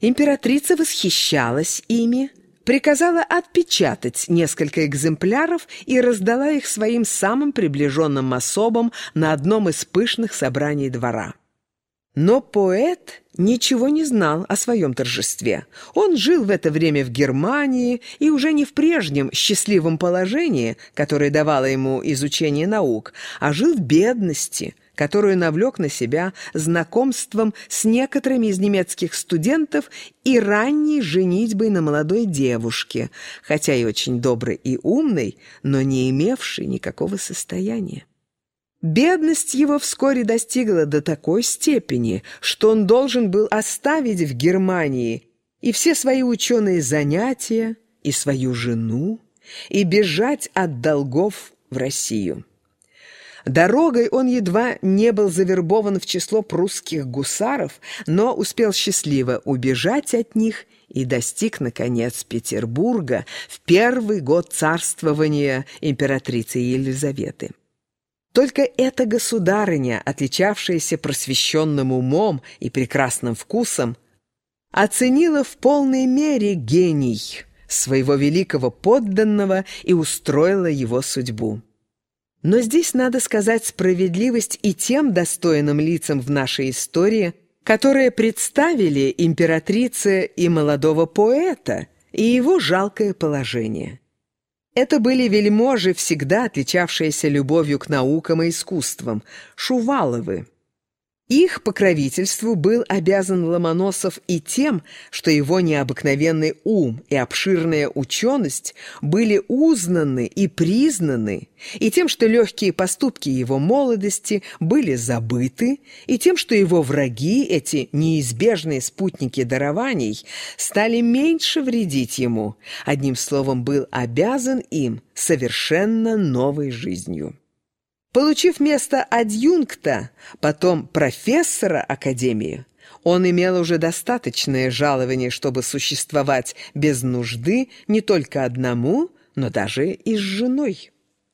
Императрица восхищалась ими, приказала отпечатать несколько экземпляров и раздала их своим самым приближенным особам на одном из пышных собраний двора. Но поэт ничего не знал о своем торжестве. Он жил в это время в Германии и уже не в прежнем счастливом положении, которое давало ему изучение наук, а жил в бедности, которую навлек на себя знакомством с некоторыми из немецких студентов и ранней женитьбой на молодой девушке, хотя и очень доброй и умной, но не имевшей никакого состояния. Бедность его вскоре достигла до такой степени, что он должен был оставить в Германии и все свои ученые занятия, и свою жену, и бежать от долгов в Россию. Дорогой он едва не был завербован в число прусских гусаров, но успел счастливо убежать от них и достиг, наконец, Петербурга в первый год царствования императрицы Елизаветы. Только эта государыня, отличавшаяся просвещенным умом и прекрасным вкусом, оценила в полной мере гений своего великого подданного и устроила его судьбу. Но здесь надо сказать справедливость и тем достойным лицам в нашей истории, которые представили императрице и молодого поэта и его жалкое положение. Это были вельможи, всегда отличавшиеся любовью к наукам и искусствам, Шуваловы. Их покровительству был обязан Ломоносов и тем, что его необыкновенный ум и обширная ученость были узнаны и признаны, и тем, что легкие поступки его молодости были забыты, и тем, что его враги, эти неизбежные спутники дарований, стали меньше вредить ему, одним словом, был обязан им совершенно новой жизнью. Получив место адъюнкта, потом профессора Академии, он имел уже достаточное жалование, чтобы существовать без нужды не только одному, но даже и с женой,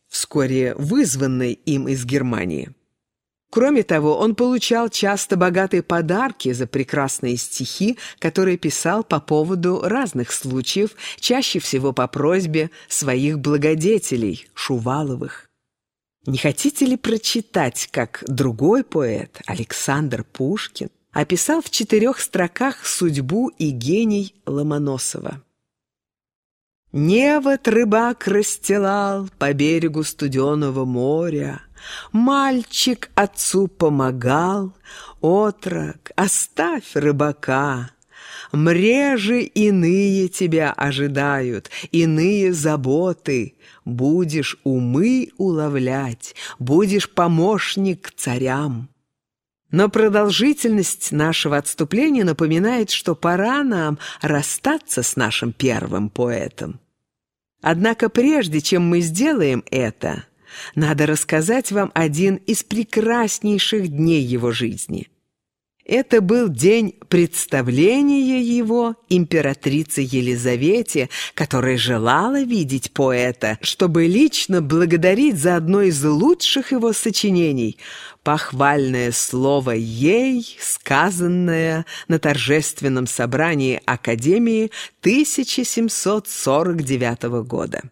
вскоре вызванной им из Германии. Кроме того, он получал часто богатые подарки за прекрасные стихи, которые писал по поводу разных случаев, чаще всего по просьбе своих благодетелей, Шуваловых. Не хотите ли прочитать, как другой поэт, Александр Пушкин, описал в четырех строках судьбу и гений Ломоносова? Невод рыбак расстилал по берегу студеного моря, Мальчик отцу помогал, отрок, оставь рыбака. Мрежи иные тебя ожидают, иные заботы, Будешь умы уловлять, будешь помощник царям. Но продолжительность нашего отступления напоминает, что пора нам расстаться с нашим первым поэтом. Однако прежде, чем мы сделаем это, надо рассказать вам один из прекраснейших дней его жизни – это был день представления его императрице Елизавете, которая желала видеть поэта, чтобы лично благодарить за одно из лучших его сочинений – похвальное слово ей, сказанное на торжественном собрании Академии 1749 года.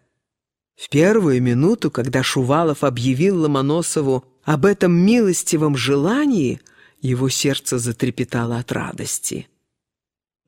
В первую минуту, когда Шувалов объявил Ломоносову об этом милостивом желании – его сердце затрепетало от радости.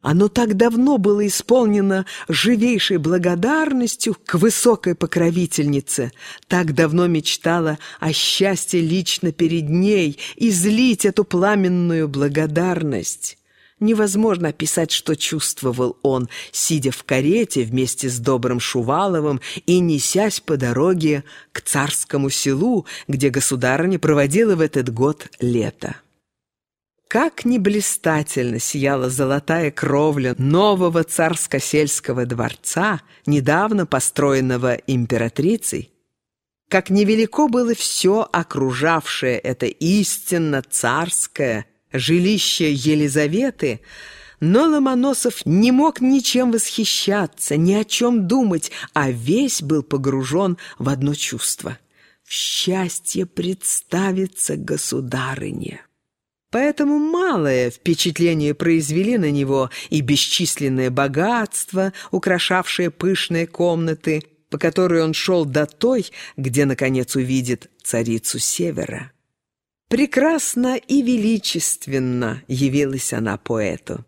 Оно так давно было исполнено живейшей благодарностью к высокой покровительнице, так давно мечтала о счастье лично перед ней, излить эту пламенную благодарность. Невозможно описать, что чувствовал он, сидя в карете вместе с добрым Шуваловым и несясь по дороге к царскому селу, где государыня проводила в этот год лето. Как не блистательно сияла золотая кровля нового царско-сельского дворца, недавно построенного императрицей, как невелико было все окружавшее это истинно царское жилище Елизаветы, но Ломоносов не мог ничем восхищаться, ни о чем думать, а весь был погружен в одно чувство — в счастье представиться государыне. Поэтому малое впечатление произвели на него и бесчисленное богатство, украшавшее пышные комнаты, по которой он шел до той, где, наконец, увидит царицу Севера. Прекрасно и величественно явилась она поэту.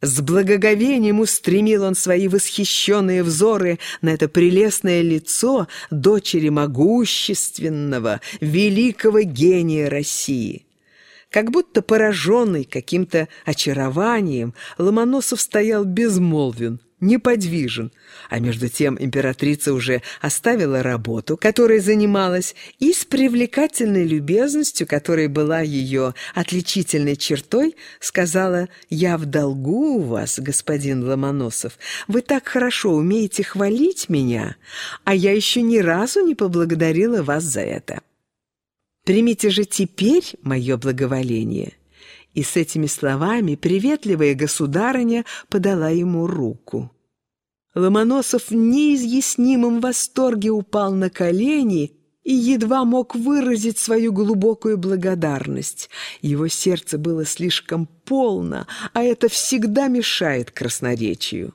С благоговением устремил он свои восхищенные взоры на это прелестное лицо дочери могущественного, великого гения России. Как будто пораженный каким-то очарованием, Ломоносов стоял безмолвен, неподвижен, а между тем императрица уже оставила работу, которой занималась, и с привлекательной любезностью, которой была ее отличительной чертой, сказала «Я в долгу у вас, господин Ломоносов. Вы так хорошо умеете хвалить меня, а я еще ни разу не поблагодарила вас за это». Примите же теперь мое благоволение». И с этими словами приветливая государыня подала ему руку. Ломоносов в неизъяснимом восторге упал на колени и едва мог выразить свою глубокую благодарность. Его сердце было слишком полно, а это всегда мешает красноречию.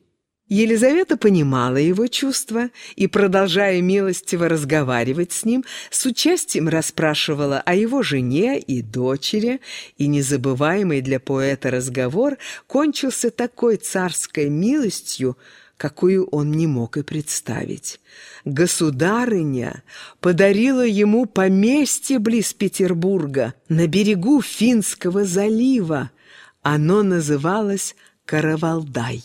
Елизавета понимала его чувства и, продолжая милостиво разговаривать с ним, с участием расспрашивала о его жене и дочери, и незабываемый для поэта разговор кончился такой царской милостью, какую он не мог и представить. Государыня подарила ему поместье близ Петербурга, на берегу Финского залива. Оно называлось Каравалдай.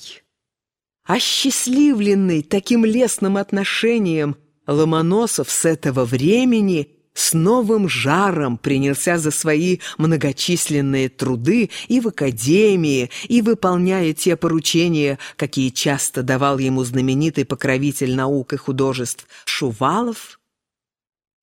Осчастливленный таким лестным отношением, Ломоносов с этого времени с новым жаром принялся за свои многочисленные труды и в академии, и выполняя те поручения, какие часто давал ему знаменитый покровитель наук и художеств Шувалов.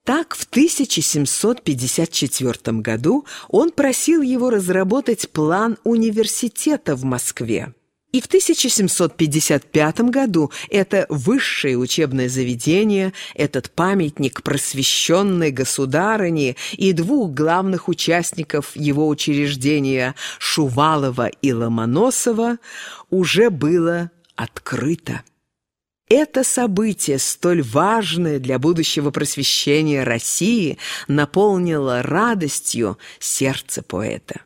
Так, в 1754 году он просил его разработать план университета в Москве. И в 1755 году это высшее учебное заведение, этот памятник просвещенной государыни и двух главных участников его учреждения Шувалова и Ломоносова уже было открыто. Это событие, столь важное для будущего просвещения России, наполнило радостью сердце поэта.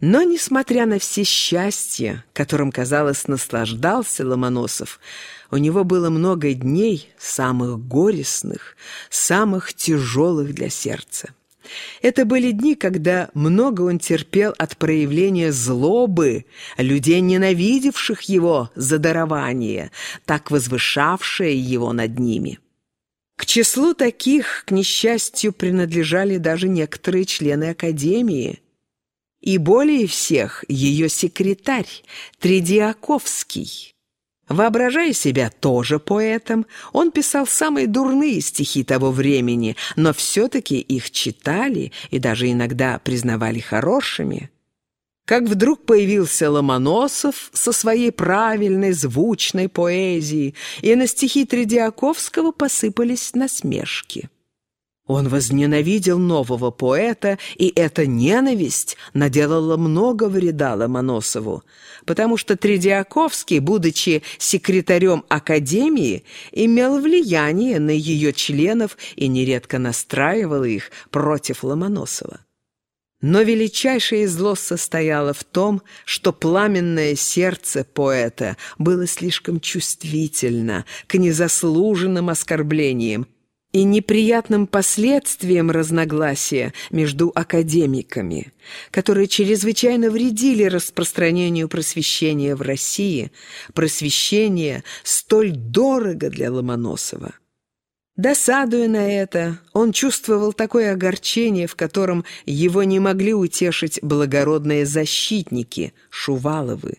Но, несмотря на все счастья, которым, казалось, наслаждался Ломоносов, у него было много дней, самых горестных, самых тяжелых для сердца. Это были дни, когда много он терпел от проявления злобы, людей, ненавидевших его за дарование, так возвышавшее его над ними. К числу таких, к несчастью, принадлежали даже некоторые члены Академии – и более всех ее секретарь Тредиаковский. Воображая себя тоже поэтом, он писал самые дурные стихи того времени, но все-таки их читали и даже иногда признавали хорошими. Как вдруг появился Ломоносов со своей правильной звучной поэзией, и на стихи Тредиаковского посыпались насмешки. Он возненавидел нового поэта, и эта ненависть наделала много вреда Ломоносову, потому что Тредиаковский, будучи секретарем Академии, имел влияние на ее членов и нередко настраивал их против Ломоносова. Но величайшее зло состояло в том, что пламенное сердце поэта было слишком чувствительно к незаслуженным оскорблениям, и неприятным последствиям разногласия между академиками, которые чрезвычайно вредили распространению просвещения в России, просвещение столь дорого для Ломоносова. Досадуя на это, он чувствовал такое огорчение, в котором его не могли утешить благородные защитники Шуваловы.